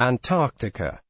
Antarctica.